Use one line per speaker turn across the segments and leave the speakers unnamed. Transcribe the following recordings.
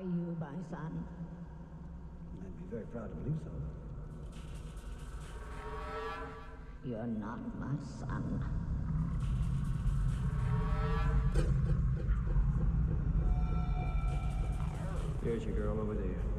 Are you my son?
I'd be very proud to believe so.
You're not my son.
Here's your girl over there.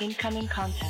Incoming contact.